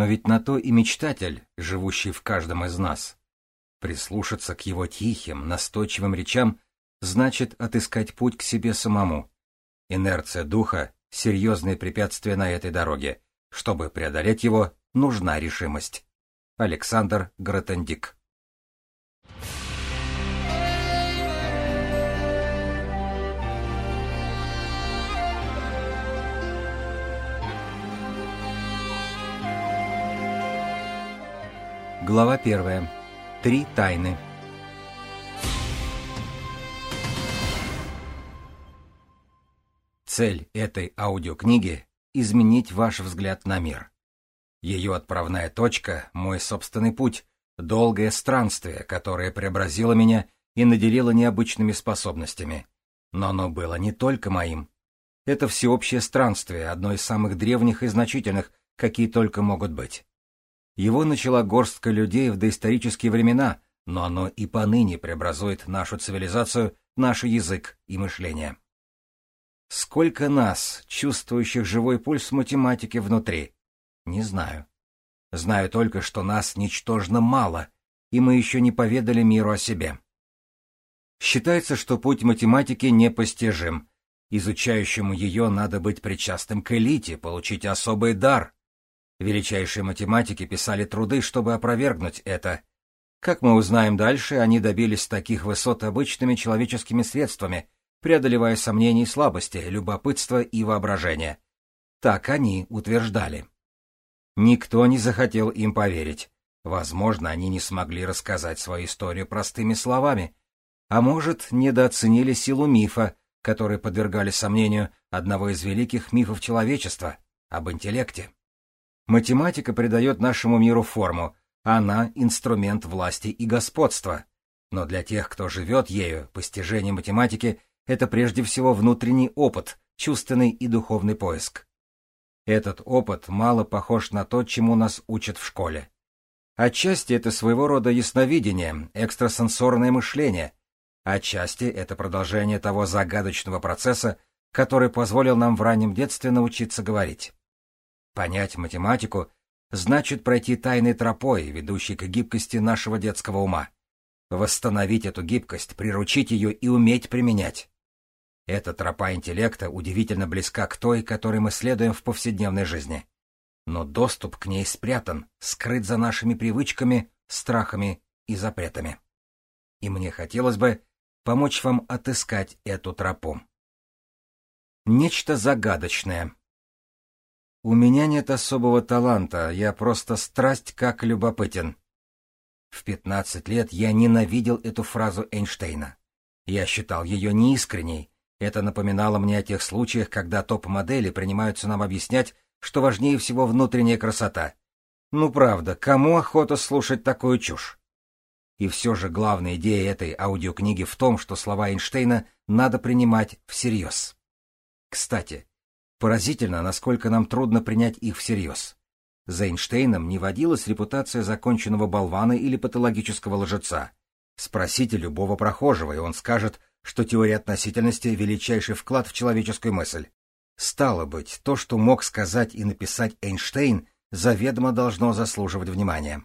Но ведь на то и мечтатель, живущий в каждом из нас. Прислушаться к его тихим, настойчивым речам значит отыскать путь к себе самому. Инерция духа — серьезное препятствие на этой дороге. Чтобы преодолеть его, нужна решимость. Александр Гротендик Глава первая. Три тайны. Цель этой аудиокниги — изменить ваш взгляд на мир. Ее отправная точка — мой собственный путь, долгое странствие, которое преобразило меня и наделило необычными способностями. Но оно было не только моим. Это всеобщее странствие, одно из самых древних и значительных, какие только могут быть. Его начала горстка людей в доисторические времена, но оно и поныне преобразует нашу цивилизацию, наш язык и мышление. Сколько нас, чувствующих живой пульс математики внутри? Не знаю. Знаю только, что нас ничтожно мало, и мы еще не поведали миру о себе. Считается, что путь математики непостижим. Изучающему ее надо быть причастным к элите, получить особый дар, Величайшие математики писали труды, чтобы опровергнуть это. Как мы узнаем дальше, они добились таких высот обычными человеческими средствами, преодолевая сомнения и слабости, любопытство и воображение. Так они утверждали. Никто не захотел им поверить. Возможно, они не смогли рассказать свою историю простыми словами. А может, недооценили силу мифа, который подвергали сомнению одного из великих мифов человечества — об интеллекте. Математика придает нашему миру форму, она — инструмент власти и господства. Но для тех, кто живет ею, постижение математики — это прежде всего внутренний опыт, чувственный и духовный поиск. Этот опыт мало похож на то, чему нас учат в школе. Отчасти это своего рода ясновидение, экстрасенсорное мышление. Отчасти это продолжение того загадочного процесса, который позволил нам в раннем детстве научиться говорить. Понять математику значит пройти тайной тропой, ведущей к гибкости нашего детского ума. Восстановить эту гибкость, приручить ее и уметь применять. Эта тропа интеллекта удивительно близка к той, которой мы следуем в повседневной жизни. Но доступ к ней спрятан, скрыт за нашими привычками, страхами и запретами. И мне хотелось бы помочь вам отыскать эту тропу. Нечто загадочное, у меня нет особого таланта, я просто страсть как любопытен. В пятнадцать лет я ненавидел эту фразу Эйнштейна. Я считал ее неискренней. Это напоминало мне о тех случаях, когда топ-модели принимаются нам объяснять, что важнее всего внутренняя красота. Ну правда, кому охота слушать такую чушь? И все же главная идея этой аудиокниги в том, что слова Эйнштейна надо принимать всерьез. Кстати, Поразительно, насколько нам трудно принять их всерьез. За Эйнштейном не водилась репутация законченного болвана или патологического лжеца. Спросите любого прохожего, и он скажет, что теория относительности — величайший вклад в человеческую мысль. Стало быть, то, что мог сказать и написать Эйнштейн, заведомо должно заслуживать внимания.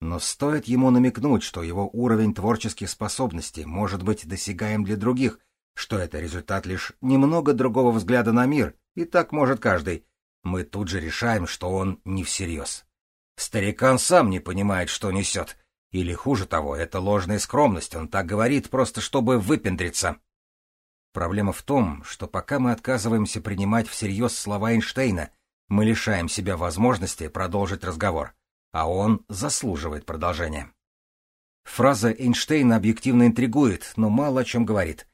Но стоит ему намекнуть, что его уровень творческих способностей может быть досягаем для других, что это результат лишь немного другого взгляда на мир, и так может каждый. Мы тут же решаем, что он не всерьез. Старикан сам не понимает, что несет. Или хуже того, это ложная скромность, он так говорит, просто чтобы выпендриться. Проблема в том, что пока мы отказываемся принимать всерьез слова Эйнштейна, мы лишаем себя возможности продолжить разговор, а он заслуживает продолжения. Фраза Эйнштейна объективно интригует, но мало о чем говорит.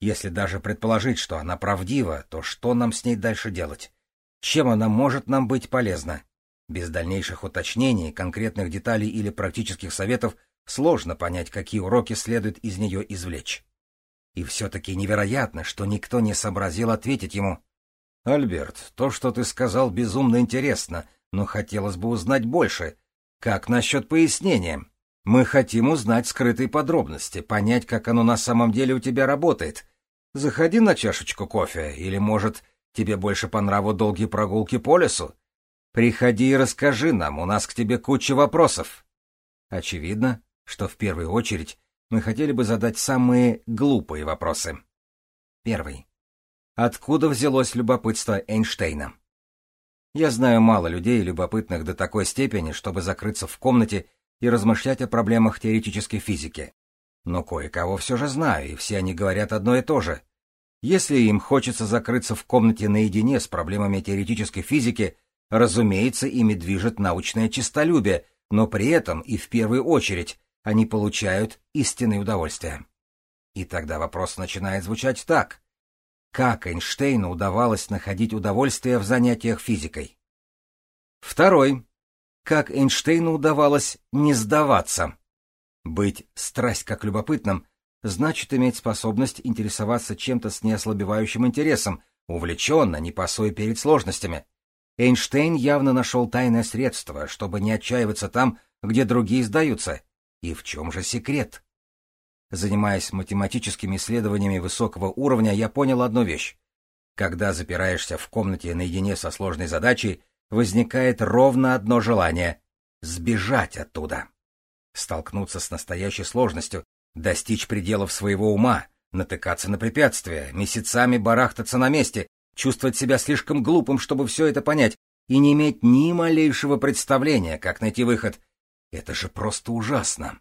Если даже предположить, что она правдива, то что нам с ней дальше делать? Чем она может нам быть полезна? Без дальнейших уточнений, конкретных деталей или практических советов сложно понять, какие уроки следует из нее извлечь. И все-таки невероятно, что никто не сообразил ответить ему. «Альберт, то, что ты сказал, безумно интересно, но хотелось бы узнать больше. Как насчет пояснения? Мы хотим узнать скрытые подробности, понять, как оно на самом деле у тебя работает, Заходи на чашечку кофе, или, может, тебе больше по нраву долгие прогулки по лесу? Приходи и расскажи нам, у нас к тебе куча вопросов. Очевидно, что в первую очередь мы хотели бы задать самые глупые вопросы. Первый. Откуда взялось любопытство Эйнштейна? Я знаю мало людей, любопытных до такой степени, чтобы закрыться в комнате и размышлять о проблемах теоретической физики. Но кое-кого все же знаю, и все они говорят одно и то же. Если им хочется закрыться в комнате наедине с проблемами теоретической физики, разумеется, ими движет научное честолюбие, но при этом и в первую очередь они получают истинное удовольствие. И тогда вопрос начинает звучать так. Как Эйнштейну удавалось находить удовольствие в занятиях физикой? Второй. Как Эйнштейну удавалось не сдаваться? Быть страсть как любопытным значит иметь способность интересоваться чем-то с неослабевающим интересом, увлеченно, не пасуя перед сложностями. Эйнштейн явно нашел тайное средство, чтобы не отчаиваться там, где другие сдаются. И в чем же секрет? Занимаясь математическими исследованиями высокого уровня, я понял одну вещь. Когда запираешься в комнате наедине со сложной задачей, возникает ровно одно желание — сбежать оттуда. Столкнуться с настоящей сложностью, достичь пределов своего ума, натыкаться на препятствия, месяцами барахтаться на месте, чувствовать себя слишком глупым, чтобы все это понять, и не иметь ни малейшего представления, как найти выход. Это же просто ужасно.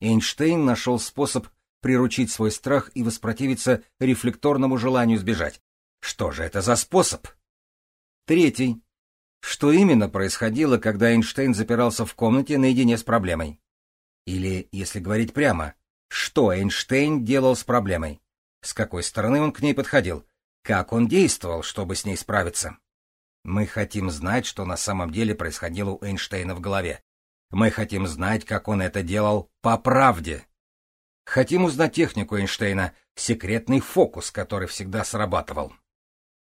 Эйнштейн нашел способ приручить свой страх и воспротивиться рефлекторному желанию сбежать. Что же это за способ? Третий. Что именно происходило, когда Эйнштейн запирался в комнате наедине с проблемой? Или, если говорить прямо, что Эйнштейн делал с проблемой? С какой стороны он к ней подходил? Как он действовал, чтобы с ней справиться? Мы хотим знать, что на самом деле происходило у Эйнштейна в голове. Мы хотим знать, как он это делал по правде. Хотим узнать технику Эйнштейна, секретный фокус, который всегда срабатывал.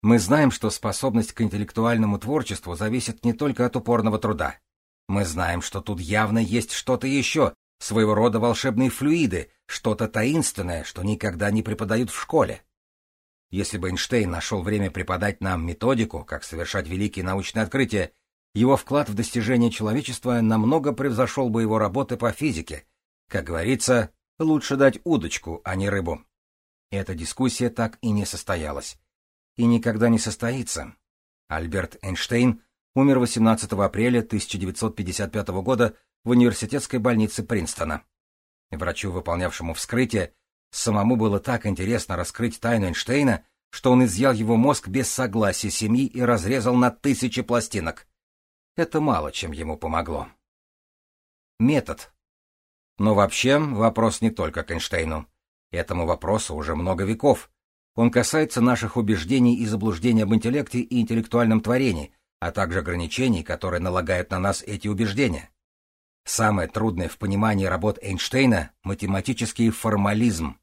Мы знаем, что способность к интеллектуальному творчеству зависит не только от упорного труда. Мы знаем, что тут явно есть что-то еще, своего рода волшебные флюиды, что-то таинственное, что никогда не преподают в школе. Если бы Эйнштейн нашел время преподать нам методику, как совершать великие научные открытия, его вклад в достижение человечества намного превзошел бы его работы по физике. Как говорится, лучше дать удочку, а не рыбу. Эта дискуссия так и не состоялась. И никогда не состоится. Альберт Эйнштейн умер 18 апреля 1955 года в университетской больнице Принстона. Врачу, выполнявшему вскрытие, самому было так интересно раскрыть тайну Эйнштейна, что он изъял его мозг без согласия семьи и разрезал на тысячи пластинок. Это мало чем ему помогло. Метод. Но вообще вопрос не только к Эйнштейну. Этому вопросу уже много веков. Он касается наших убеждений и заблуждений об интеллекте и интеллектуальном творении, а также ограничений, которые налагают на нас эти убеждения. Самое трудное в понимании работ Эйнштейна — математический формализм.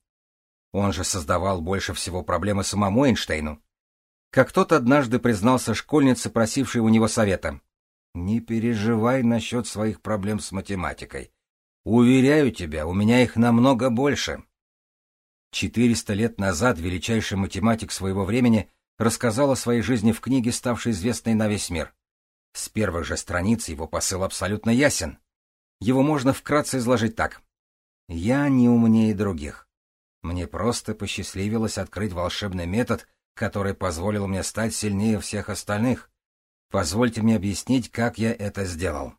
Он же создавал больше всего проблемы самому Эйнштейну. Как тот однажды признался школьнице, просившей у него совета. «Не переживай насчет своих проблем с математикой. Уверяю тебя, у меня их намного больше». Четыреста лет назад величайший математик своего времени рассказал о своей жизни в книге, ставшей известной на весь мир. С первых же страниц его посыл абсолютно ясен. Его можно вкратце изложить так. «Я не умнее других. Мне просто посчастливилось открыть волшебный метод, который позволил мне стать сильнее всех остальных. Позвольте мне объяснить, как я это сделал».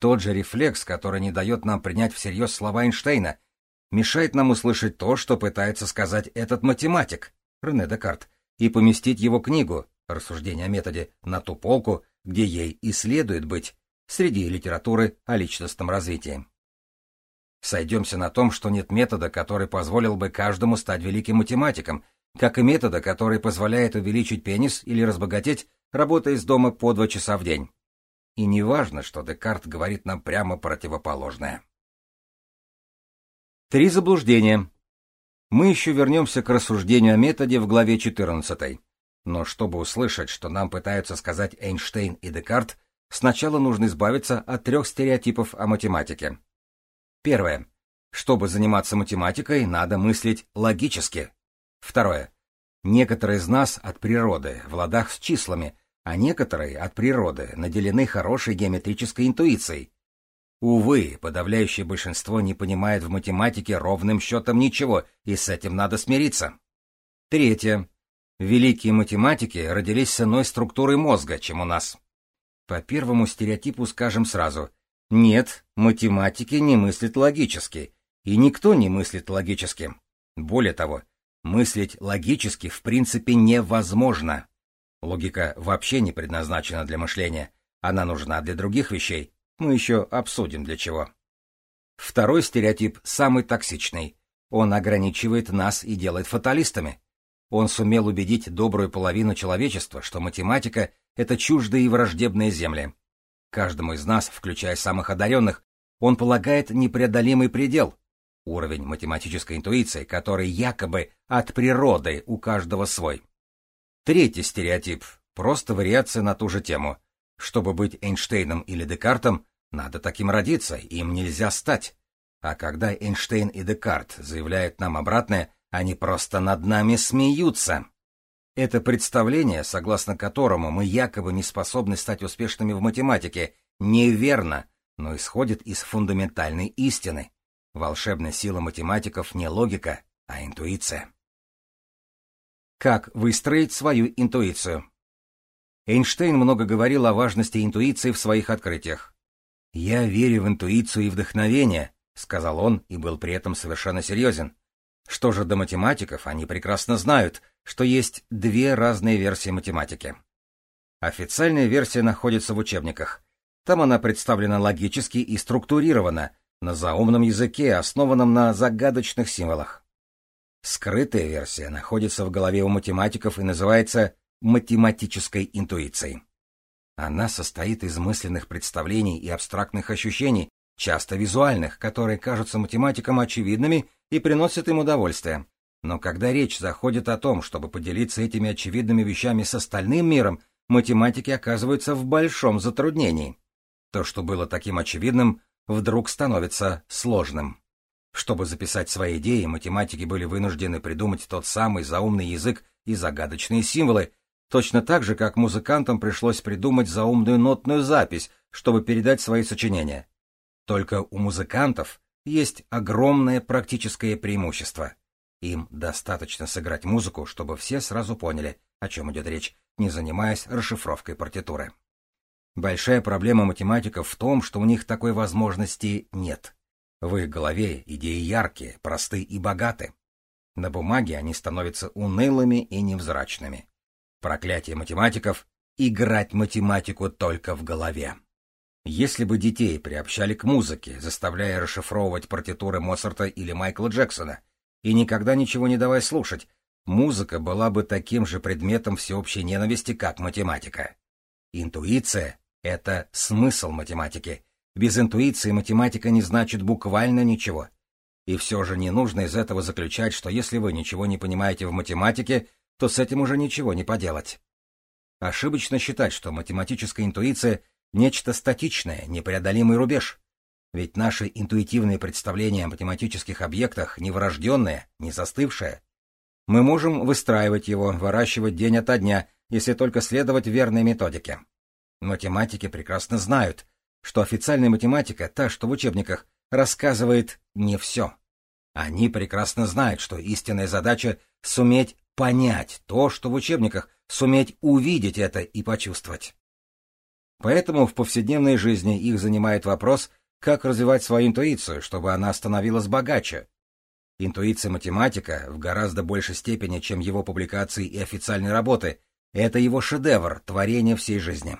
Тот же рефлекс, который не дает нам принять всерьез слова Эйнштейна, мешает нам услышать то, что пытается сказать этот математик, Рене Декарт, и поместить его книгу «Рассуждение о методе» на ту полку, где ей и следует быть, среди литературы о личностном развитии. Сойдемся на том, что нет метода, который позволил бы каждому стать великим математиком, как и метода, который позволяет увеличить пенис или разбогатеть, работая из дома по два часа в день. И не важно, что Декарт говорит нам прямо противоположное. Три заблуждения. Мы еще вернемся к рассуждению о методе в главе 14. Но чтобы услышать, что нам пытаются сказать Эйнштейн и Декарт, Сначала нужно избавиться от трех стереотипов о математике. Первое. Чтобы заниматься математикой, надо мыслить логически. Второе. Некоторые из нас от природы в ладах с числами, а некоторые от природы наделены хорошей геометрической интуицией. Увы, подавляющее большинство не понимает в математике ровным счетом ничего, и с этим надо смириться. Третье. Великие математики родились с иной структурой мозга, чем у нас. По первому стереотипу скажем сразу. Нет, математики не мыслят логически, и никто не мыслит логически. Более того, мыслить логически в принципе невозможно. Логика вообще не предназначена для мышления, она нужна для других вещей. Мы еще обсудим для чего. Второй стереотип самый токсичный. Он ограничивает нас и делает фаталистами. Он сумел убедить добрую половину человечества, что математика — это чуждые и враждебные земли. Каждому из нас, включая самых одаренных, он полагает непреодолимый предел, уровень математической интуиции, который якобы от природы у каждого свой. Третий стереотип — просто вариация на ту же тему. Чтобы быть Эйнштейном или Декартом, надо таким родиться, им нельзя стать. А когда Эйнштейн и Декарт заявляют нам обратное, они просто над нами смеются. Это представление, согласно которому мы якобы не способны стать успешными в математике, неверно, но исходит из фундаментальной истины. Волшебная сила математиков не логика, а интуиция. Как выстроить свою интуицию? Эйнштейн много говорил о важности интуиции в своих открытиях. «Я верю в интуицию и вдохновение», — сказал он и был при этом совершенно серьезен. Что же до математиков, они прекрасно знают, что есть две разные версии математики. Официальная версия находится в учебниках. Там она представлена логически и структурирована, на заумном языке, основанном на загадочных символах. Скрытая версия находится в голове у математиков и называется математической интуицией. Она состоит из мысленных представлений и абстрактных ощущений, часто визуальных, которые кажутся математикам очевидными и приносят им удовольствие. Но когда речь заходит о том, чтобы поделиться этими очевидными вещами с остальным миром, математики оказываются в большом затруднении. То, что было таким очевидным, вдруг становится сложным. Чтобы записать свои идеи, математики были вынуждены придумать тот самый заумный язык и загадочные символы, точно так же, как музыкантам пришлось придумать заумную нотную запись, чтобы передать свои сочинения. Только у музыкантов есть огромное практическое преимущество. Им достаточно сыграть музыку, чтобы все сразу поняли, о чем идет речь, не занимаясь расшифровкой партитуры. Большая проблема математиков в том, что у них такой возможности нет. В их голове идеи яркие, просты и богаты. На бумаге они становятся унылыми и невзрачными. Проклятие математиков — играть математику только в голове. Если бы детей приобщали к музыке, заставляя расшифровывать партитуры Моцарта или Майкла Джексона, и никогда ничего не давая слушать, музыка была бы таким же предметом всеобщей ненависти, как математика. Интуиция — это смысл математики. Без интуиции математика не значит буквально ничего. И все же не нужно из этого заключать, что если вы ничего не понимаете в математике, то с этим уже ничего не поделать. Ошибочно считать, что математическая интуиция Нечто статичное, непреодолимый рубеж. Ведь наши интуитивные представления о математических объектах не врожденные, не застывшие. Мы можем выстраивать его, выращивать день ото дня, если только следовать верной методике. Математики прекрасно знают, что официальная математика, та, что в учебниках, рассказывает не все. Они прекрасно знают, что истинная задача — суметь понять то, что в учебниках, суметь увидеть это и почувствовать. Поэтому в повседневной жизни их занимает вопрос, как развивать свою интуицию, чтобы она становилась богаче. Интуиция математика в гораздо большей степени, чем его публикации и официальные работы, это его шедевр, творение всей жизни.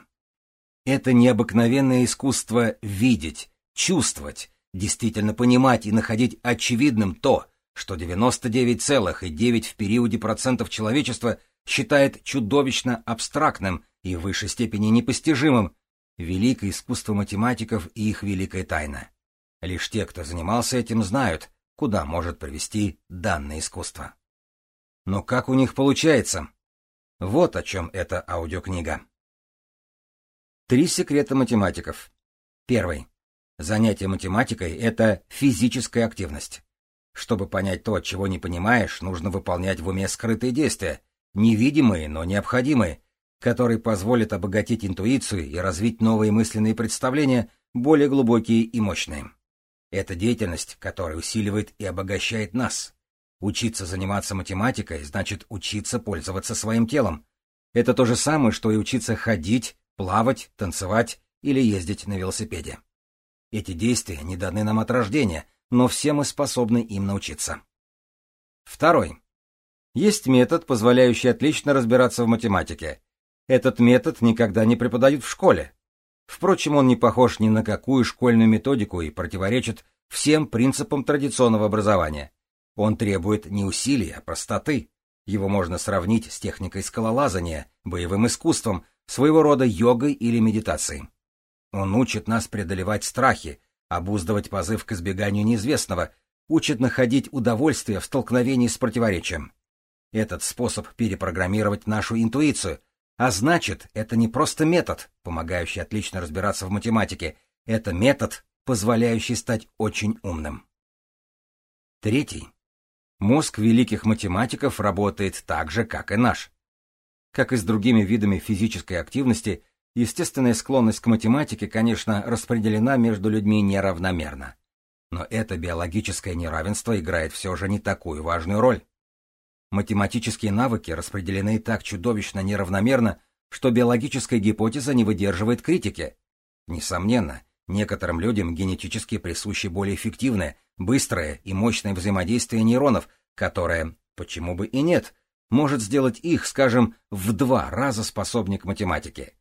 Это необыкновенное искусство видеть, чувствовать, действительно понимать и находить очевидным то, что 99,9 в периоде процентов человечества считает чудовищно абстрактным и в высшей степени непостижимым, великое искусство математиков и их великая тайна. Лишь те, кто занимался этим, знают, куда может привести данное искусство. Но как у них получается? Вот о чем эта аудиокнига. Три секрета математиков. Первый. Занятие математикой — это физическая активность. Чтобы понять то, чего не понимаешь, нужно выполнять в уме скрытые действия, невидимые, но необходимые, который позволит обогатить интуицию и развить новые мысленные представления, более глубокие и мощные. Это деятельность, которая усиливает и обогащает нас. Учиться заниматься математикой значит учиться пользоваться своим телом. Это то же самое, что и учиться ходить, плавать, танцевать или ездить на велосипеде. Эти действия не даны нам от рождения, но все мы способны им научиться. Второй. Есть метод, позволяющий отлично разбираться в математике. Этот метод никогда не преподают в школе. Впрочем, он не похож ни на какую школьную методику и противоречит всем принципам традиционного образования. Он требует не усилий, а простоты. Его можно сравнить с техникой скалолазания, боевым искусством, своего рода йогой или медитацией. Он учит нас преодолевать страхи, обуздывать позыв к избеганию неизвестного, учит находить удовольствие в столкновении с противоречием. Этот способ перепрограммировать нашу интуицию, а значит, это не просто метод, помогающий отлично разбираться в математике, это метод, позволяющий стать очень умным. Третий. Мозг великих математиков работает так же, как и наш. Как и с другими видами физической активности, естественная склонность к математике, конечно, распределена между людьми неравномерно. Но это биологическое неравенство играет все же не такую важную роль. Математические навыки распределены так чудовищно неравномерно, что биологическая гипотеза не выдерживает критики. Несомненно, некоторым людям генетически присуще более эффективное, быстрое и мощное взаимодействие нейронов, которое, почему бы и нет, может сделать их, скажем, в два раза способнее к математике.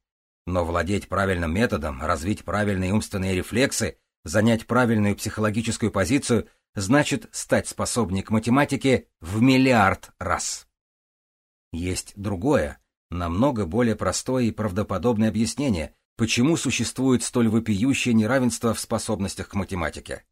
Но владеть правильным методом, развить правильные умственные рефлексы, занять правильную психологическую позицию значит стать способнее к математике в миллиард раз. Есть другое, намного более простое и правдоподобное объяснение, почему существует столь вопиющее неравенство в способностях к математике.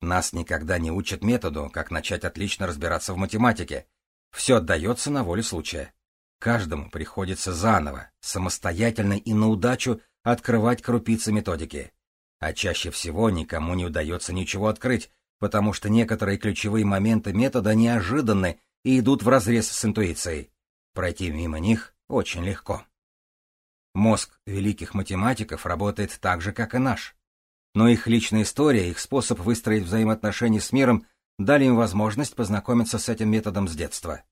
Нас никогда не учат методу, как начать отлично разбираться в математике. Все отдается на волю случая. Каждому приходится заново, самостоятельно и на удачу открывать крупицы методики. А чаще всего никому не удается ничего открыть, потому что некоторые ключевые моменты метода неожиданны и идут вразрез с интуицией. Пройти мимо них очень легко. Мозг великих математиков работает так же, как и наш. Но их личная история, их способ выстроить взаимоотношения с миром дали им возможность познакомиться с этим методом с детства.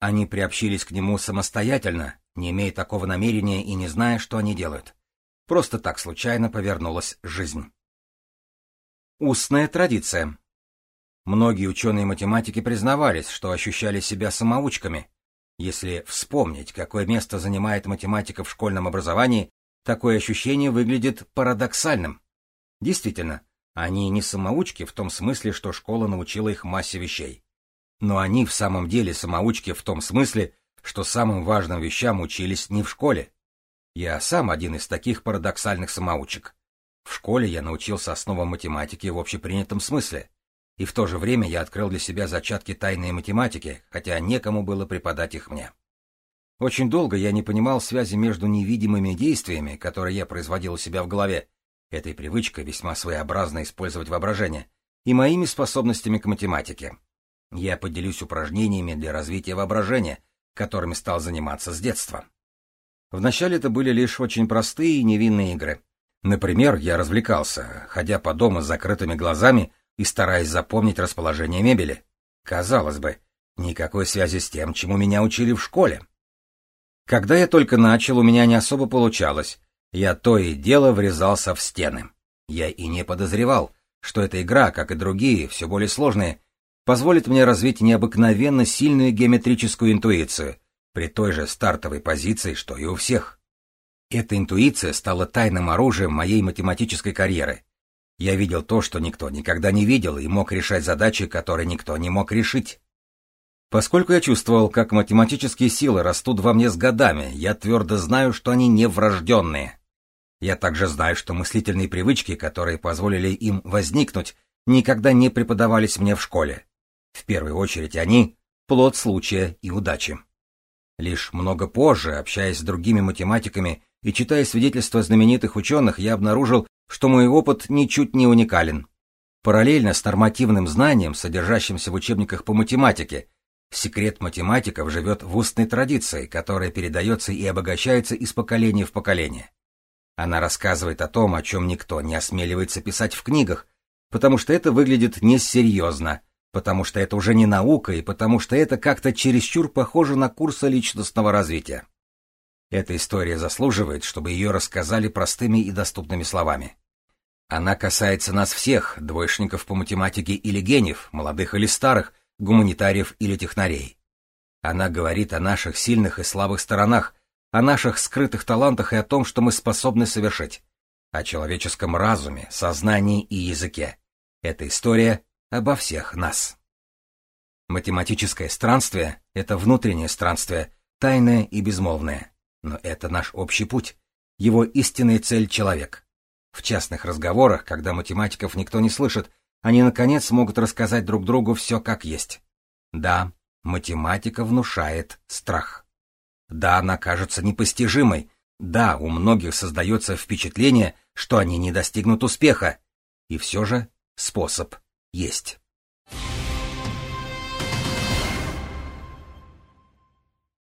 Они приобщились к нему самостоятельно, не имея такого намерения и не зная, что они делают. Просто так случайно повернулась жизнь. Устная традиция. Многие ученые-математики признавались, что ощущали себя самоучками. Если вспомнить, какое место занимает математика в школьном образовании, такое ощущение выглядит парадоксальным. Действительно, они не самоучки в том смысле, что школа научила их массе вещей. Но они в самом деле самоучки в том смысле, что самым важным вещам учились не в школе. Я сам один из таких парадоксальных самоучек. В школе я научился основам математики в общепринятом смысле и в то же время я открыл для себя зачатки тайной математики, хотя некому было преподать их мне. Очень долго я не понимал связи между невидимыми действиями, которые я производил у себя в голове, этой привычкой весьма своеобразно использовать воображение, и моими способностями к математике. Я поделюсь упражнениями для развития воображения, которыми стал заниматься с детства. Вначале это были лишь очень простые и невинные игры. Например, я развлекался, ходя по дому с закрытыми глазами и стараясь запомнить расположение мебели. Казалось бы, никакой связи с тем, чему меня учили в школе. Когда я только начал, у меня не особо получалось. Я то и дело врезался в стены. Я и не подозревал, что эта игра, как и другие, все более сложные, позволит мне развить необыкновенно сильную геометрическую интуицию, при той же стартовой позиции, что и у всех. Эта интуиция стала тайным оружием моей математической карьеры. Я видел то, что никто никогда не видел, и мог решать задачи, которые никто не мог решить. Поскольку я чувствовал, как математические силы растут во мне с годами, я твердо знаю, что они не врожденные. Я также знаю, что мыслительные привычки, которые позволили им возникнуть, никогда не преподавались мне в школе. В первую очередь они — плод случая и удачи. Лишь много позже, общаясь с другими математиками и читая свидетельства знаменитых ученых, я обнаружил, что мой опыт ничуть не уникален. Параллельно с нормативным знанием, содержащимся в учебниках по математике, Секрет математиков живет в устной традиции, которая передается и обогащается из поколения в поколение. Она рассказывает о том, о чем никто не осмеливается писать в книгах, потому что это выглядит несерьезно, потому что это уже не наука и потому что это как-то чересчур похоже на курсы личностного развития. Эта история заслуживает, чтобы ее рассказали простыми и доступными словами. Она касается нас всех, двоечников по математике или гениев, молодых или старых, гуманитариев или технарей. Она говорит о наших сильных и слабых сторонах, о наших скрытых талантах и о том, что мы способны совершить, о человеческом разуме, сознании и языке. Эта история обо всех нас. Математическое странствие — это внутреннее странствие, тайное и безмолвное. Но это наш общий путь, его истинная цель — человек. В частных разговорах, когда математиков никто не слышит, они, наконец, могут рассказать друг другу все как есть. Да, математика внушает страх. Да, она кажется непостижимой. Да, у многих создается впечатление, что они не достигнут успеха. И все же способ есть.